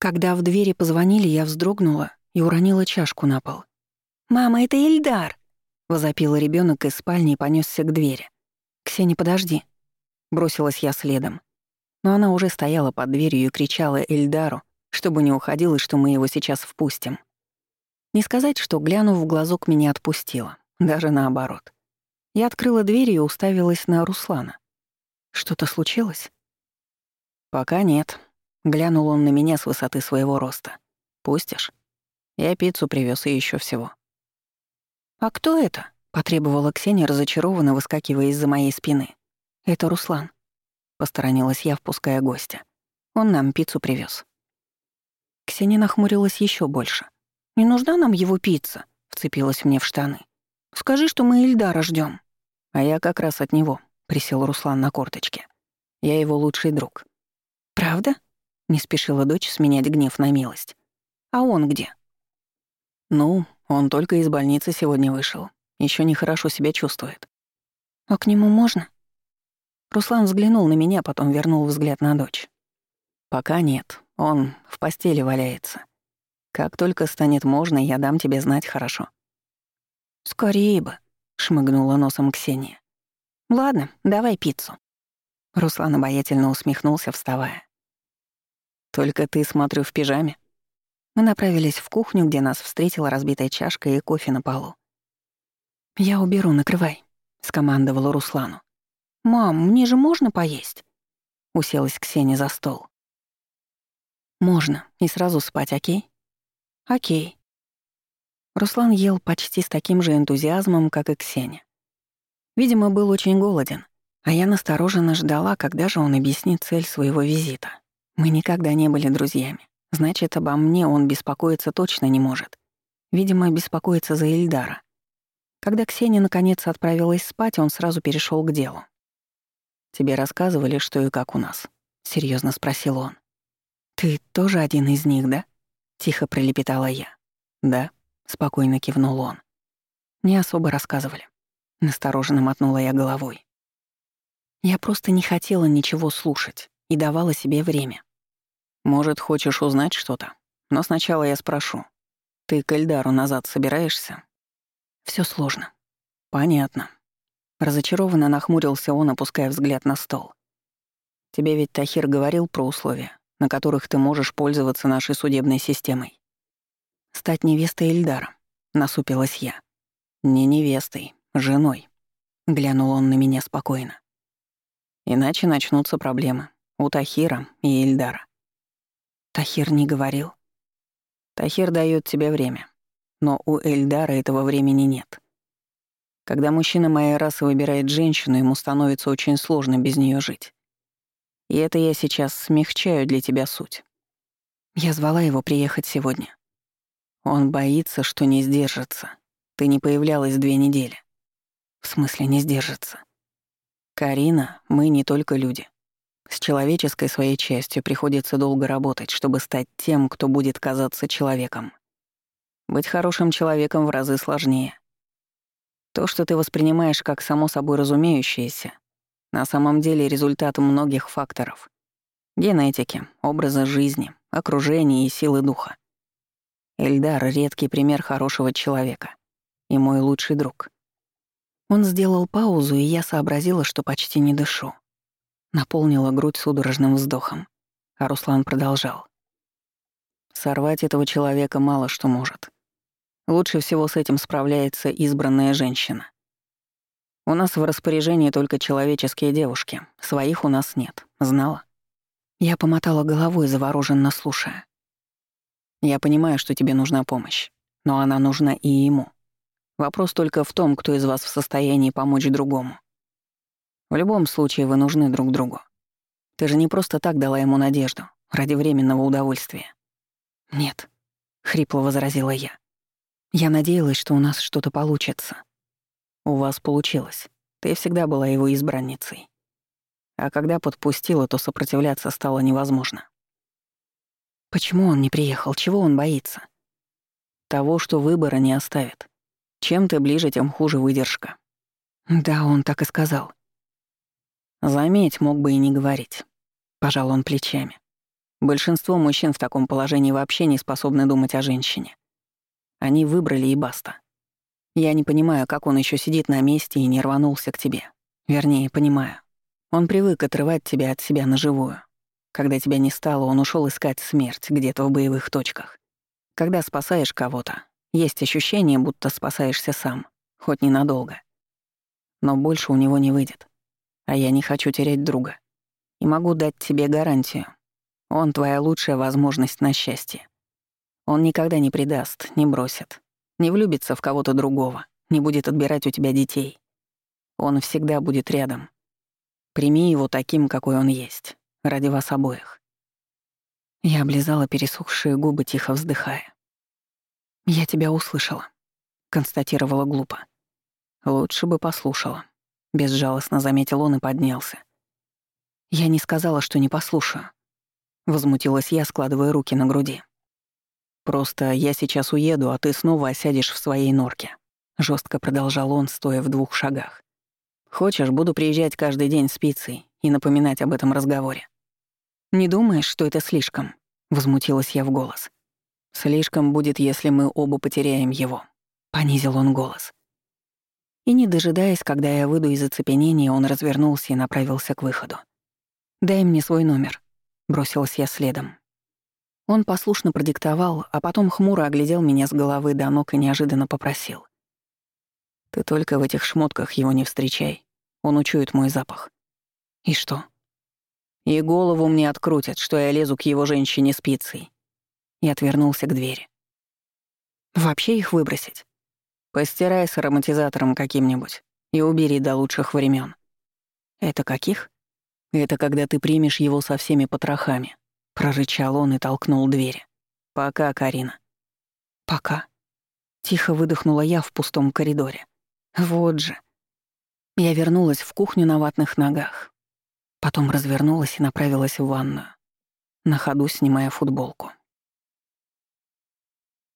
Когда в двери позвонили, я вздрогнула и уронила чашку на пол. «Мама, это Ильдар!» — возопила ребенок из спальни и понесся к двери. «Ксения, подожди!» — бросилась я следом. Но она уже стояла под дверью и кричала Эльдару, чтобы не уходил и что мы его сейчас впустим. Не сказать, что, глянув в глазок, меня отпустила. Даже наоборот. Я открыла дверь и уставилась на Руслана. Что-то случилось? Пока нет. Глянул он на меня с высоты своего роста. Пустишь? Я пиццу привез и еще всего. А кто это? потребовала Ксения, разочарованно выскакивая из-за моей спины. Это Руслан. Посторонилась я, впуская гостя. Он нам пиццу привез. Ксения нахмурилась еще больше. «Не нужна нам его пицца», — вцепилась мне в штаны. «Скажи, что мы Ильдара ждем. «А я как раз от него», — присел Руслан на корточке. «Я его лучший друг». «Правда?» — не спешила дочь сменять гнев на милость. «А он где?» «Ну, он только из больницы сегодня вышел. Еще нехорошо себя чувствует». «А к нему можно?» Руслан взглянул на меня, потом вернул взгляд на дочь. «Пока нет. Он в постели валяется. Как только станет можно, я дам тебе знать хорошо». «Скорее бы», — шмыгнула носом Ксения. «Ладно, давай пиццу». Руслан обаятельно усмехнулся, вставая. «Только ты, смотрю, в пижаме». Мы направились в кухню, где нас встретила разбитая чашка и кофе на полу. «Я уберу, накрывай», — скомандовала Руслану. «Мам, мне же можно поесть?» Уселась Ксения за стол. «Можно. И сразу спать, окей?» «Окей». Руслан ел почти с таким же энтузиазмом, как и Ксения. Видимо, был очень голоден, а я настороженно ждала, когда же он объяснит цель своего визита. Мы никогда не были друзьями. Значит, обо мне он беспокоиться точно не может. Видимо, беспокоится за Ильдара. Когда Ксения наконец отправилась спать, он сразу перешел к делу. «Тебе рассказывали, что и как у нас?» — серьезно спросил он. «Ты тоже один из них, да?» — тихо пролепетала я. «Да», — спокойно кивнул он. «Не особо рассказывали». Настороженно мотнула я головой. Я просто не хотела ничего слушать и давала себе время. «Может, хочешь узнать что-то? Но сначала я спрошу. Ты к Эльдару назад собираешься?» Все сложно». «Понятно». Разочарованно нахмурился он, опуская взгляд на стол. «Тебе ведь Тахир говорил про условия, на которых ты можешь пользоваться нашей судебной системой?» «Стать невестой Эльдара», — насупилась я. «Не невестой, женой», — глянул он на меня спокойно. «Иначе начнутся проблемы у Тахира и Эльдара». «Тахир не говорил?» «Тахир дает тебе время, но у Эльдара этого времени нет. Когда мужчина моей расы выбирает женщину, ему становится очень сложно без нее жить. И это я сейчас смягчаю для тебя суть. Я звала его приехать сегодня. Он боится, что не сдержится. Ты не появлялась две недели. В смысле не сдержится? Карина, мы не только люди. С человеческой своей частью приходится долго работать, чтобы стать тем, кто будет казаться человеком. Быть хорошим человеком в разы сложнее. То, что ты воспринимаешь как само собой разумеющееся, на самом деле результат многих факторов. Генетики, образа жизни, окружения и силы духа. Эльдар — редкий пример хорошего человека. И мой лучший друг. Он сделал паузу, и я сообразила, что почти не дышу. Наполнила грудь судорожным вздохом. А Руслан продолжал. Сорвать этого человека мало что может. Лучше всего с этим справляется избранная женщина. У нас в распоряжении только человеческие девушки, своих у нас нет. Знала? Я помотала головой, завороженно слушая. Я понимаю, что тебе нужна помощь, но она нужна и ему. Вопрос только в том, кто из вас в состоянии помочь другому. В любом случае вы нужны друг другу. Ты же не просто так дала ему надежду, ради временного удовольствия. «Нет», — хрипло возразила я. Я надеялась, что у нас что-то получится. У вас получилось. Ты всегда была его избранницей. А когда подпустила, то сопротивляться стало невозможно. Почему он не приехал? Чего он боится? Того, что выбора не оставит. Чем ты ближе, тем хуже выдержка. Да, он так и сказал. Заметь, мог бы и не говорить. Пожал он плечами. Большинство мужчин в таком положении вообще не способны думать о женщине. Они выбрали и баста. Я не понимаю, как он еще сидит на месте и не рванулся к тебе. Вернее, понимаю. Он привык отрывать тебя от себя наживую. Когда тебя не стало, он ушел искать смерть где-то в боевых точках. Когда спасаешь кого-то, есть ощущение, будто спасаешься сам, хоть ненадолго. Но больше у него не выйдет. А я не хочу терять друга. И могу дать тебе гарантию. Он твоя лучшая возможность на счастье. Он никогда не предаст, не бросит, не влюбится в кого-то другого, не будет отбирать у тебя детей. Он всегда будет рядом. Прими его таким, какой он есть, ради вас обоих. Я облизала пересохшие губы, тихо вздыхая. «Я тебя услышала», — констатировала глупо. «Лучше бы послушала», — безжалостно заметил он и поднялся. «Я не сказала, что не послушаю», — возмутилась я, складывая руки на груди. «Просто я сейчас уеду, а ты снова осядешь в своей норке», — жестко продолжал он, стоя в двух шагах. «Хочешь, буду приезжать каждый день с пиццей и напоминать об этом разговоре». «Не думаешь, что это слишком?» — возмутилась я в голос. «Слишком будет, если мы оба потеряем его», — понизил он голос. И не дожидаясь, когда я выйду из оцепенения, он развернулся и направился к выходу. «Дай мне свой номер», — бросилась я следом. Он послушно продиктовал, а потом хмуро оглядел меня с головы до ног и неожиданно попросил. «Ты только в этих шмотках его не встречай. Он учует мой запах». «И что?» «И голову мне открутят, что я лезу к его женщине спицей». И отвернулся к двери. «Вообще их выбросить?» «Постирай с ароматизатором каким-нибудь и убери до лучших времен. «Это каких?» «Это когда ты примешь его со всеми потрохами, Прорычал он и толкнул дверь. «Пока, Карина». «Пока». Тихо выдохнула я в пустом коридоре. Вот же. Я вернулась в кухню на ватных ногах. Потом развернулась и направилась в ванную, на ходу снимая футболку.